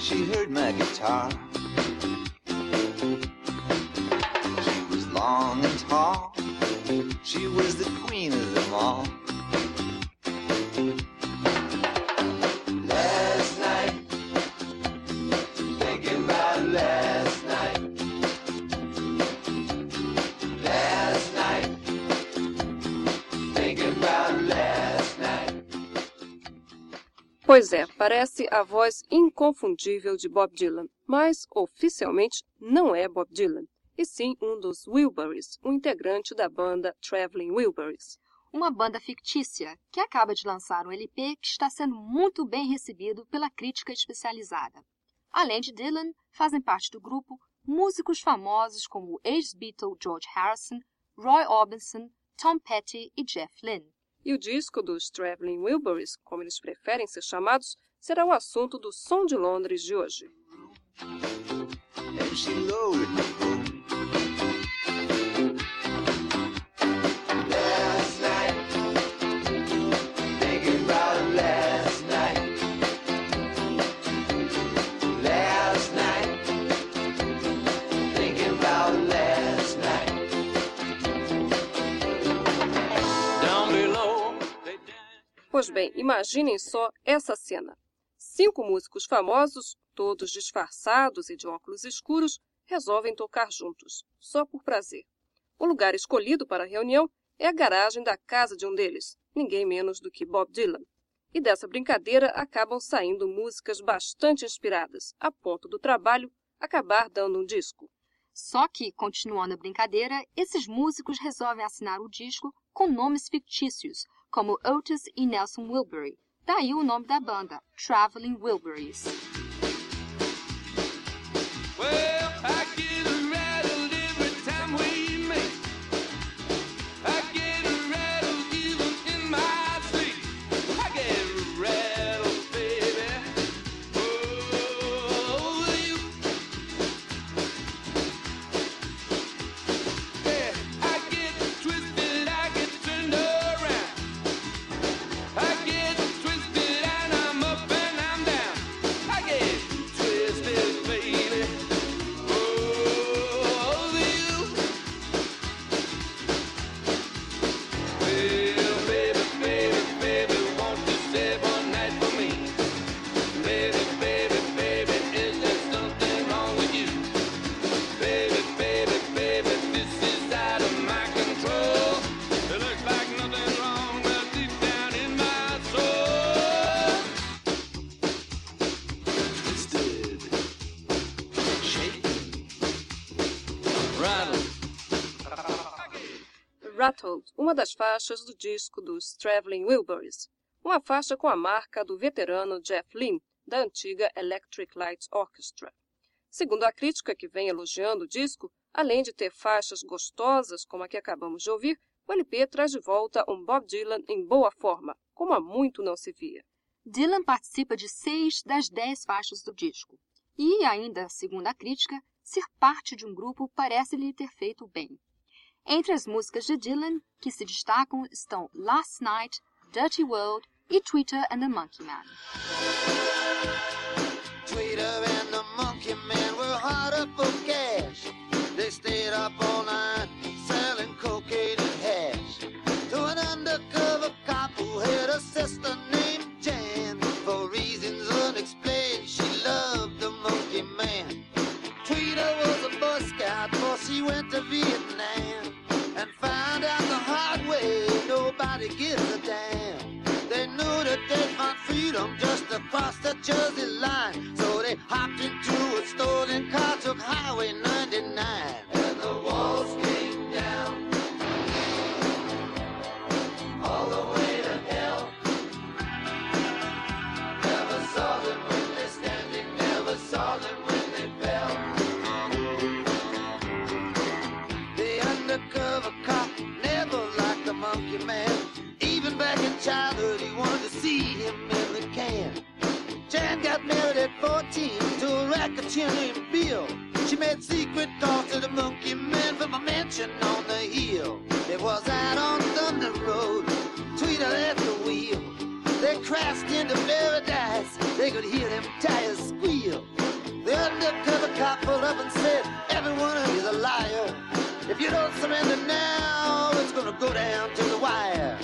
played my guitar. She was long and tall. She was the queen of them all. Pois é, parece a voz inconfundível de Bob Dylan, mas oficialmente não é Bob Dylan, e sim um dos Wilburys, um integrante da banda Traveling Wilburys. Uma banda fictícia que acaba de lançar um LP que está sendo muito bem recebido pela crítica especializada. Além de Dylan, fazem parte do grupo músicos famosos como o ex-Beatle George Harrison, Roy Orbison, Tom Petty e Jeff Lynne. E o disco dos Traveling Wilburys, como eles preferem ser chamados, será o assunto do Som de Londres de hoje. and Pois bem, imaginem só essa cena. Cinco músicos famosos, todos disfarçados e de óculos escuros, resolvem tocar juntos, só por prazer. O lugar escolhido para a reunião é a garagem da casa de um deles, ninguém menos do que Bob Dylan. E dessa brincadeira acabam saindo músicas bastante inspiradas, a ponto do trabalho acabar dando um disco. Só que, continuando a brincadeira, esses músicos resolvem assinar o disco com nomes fictícios, como Otis e Nelson Wilbury. Daí o nome da banda, Traveling Wilburys. Rattled, uma das faixas do disco dos Traveling Wilburys. Uma faixa com a marca do veterano Jeff Lynne, da antiga Electric Light Orchestra. Segundo a crítica que vem elogiando o disco, além de ter faixas gostosas como a que acabamos de ouvir, o LP traz de volta um Bob Dylan em boa forma, como há muito não se via. Dylan participa de seis das dez faixas do disco. E, ainda segundo a crítica, ser parte de um grupo parece lhe ter feito bem. Entre as músicas de Dylan que se destacam estão Last Night, Dirty World e Twitter and the Monkey Man. Tweeter and the monkey man were hard up nobody gives a damn. They knew that they'd find freedom just across the childhood, he wanted to see him in the can. Jan got married at 14 to a racketeer named Bill. She made secret calls to the monkey man from a mansion on the hill. It was out on Thunder Road, Tweeter at the wheel. They crashed into paradise, they could hear them tires squeal. The undercover cop pulled up and said, Every one of you's a liar. If you don't surrender now, it's gonna go down to the wire.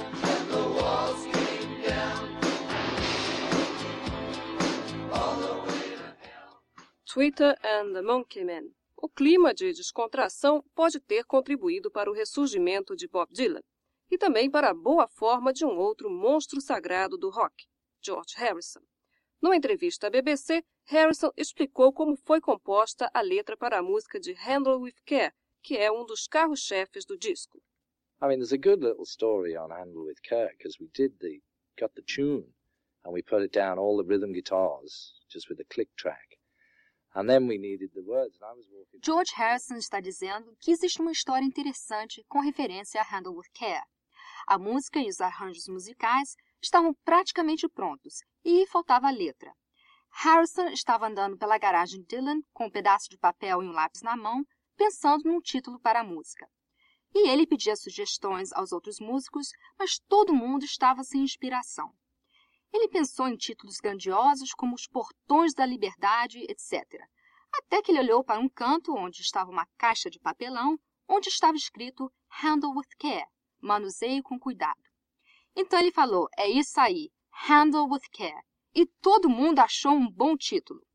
Twitter and the Monkey Man. O clima de descontração pode ter contribuído para o ressurgimento de Bob Dylan e também para a boa forma de um outro monstro sagrado do rock, George Harrison. Numa entrevista à BBC, Harrison explicou como foi composta a letra para a música de Handle with Care, que é um dos carros-chefes do disco. I mean, there's a good little story on Handle with Care because we did the got the tune and we put it down all the rhythm guitars just with a click track, George Harrison está dizendo que existe uma história interessante com referência a Handle with Care. A música e os arranjos musicais estavam praticamente prontos e faltava a letra. Harrison estava andando pela garagem de Dylan com um pedaço de papel e um lápis na mão, pensando num título para a música. E ele pedia sugestões aos outros músicos, mas todo mundo estava sem inspiração. Ele pensou em títulos grandiosos como Os Portões da Liberdade, etc. Até que ele olhou para um canto onde estava uma caixa de papelão, onde estava escrito Handle with Care, manuseie com cuidado. Então ele falou: é isso aí, Handle with Care. E todo mundo achou um bom título.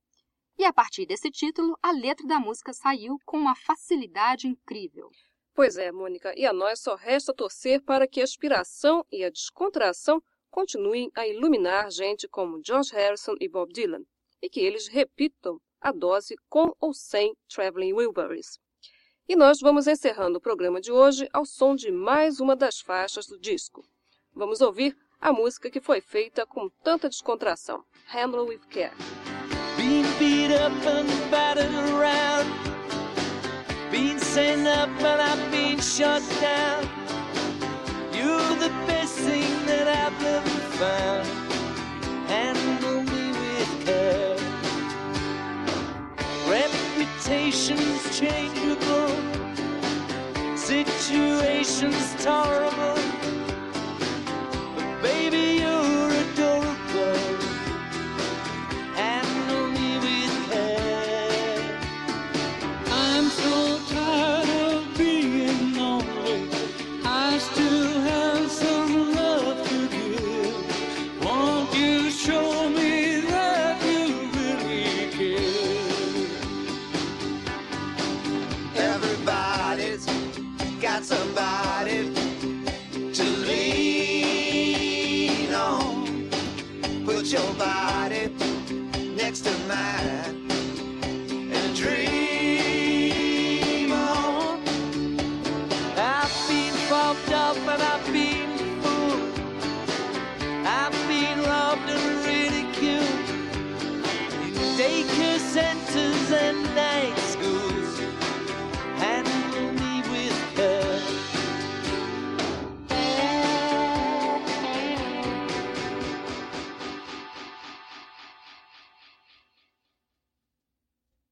E a partir desse título, a letra da música saiu com uma facilidade incrível. Pois é, Mônica, e a nós só resta torcer para que a inspiração e a descontração continuem a iluminar gente como George Harrison e Bob Dylan, e que eles repitam a dose com ou sem Traveling Wilburys. E nós vamos encerrando o programa de hoje ao som de mais uma das faixas do disco. Vamos ouvir a música que foi feita com tanta descontração, Handle with Care. Beat up and battered around. Sent up and I've been shut down. You're the found. Handle me with care. Reputations changeable. Situations tolerable. take your centers and night school.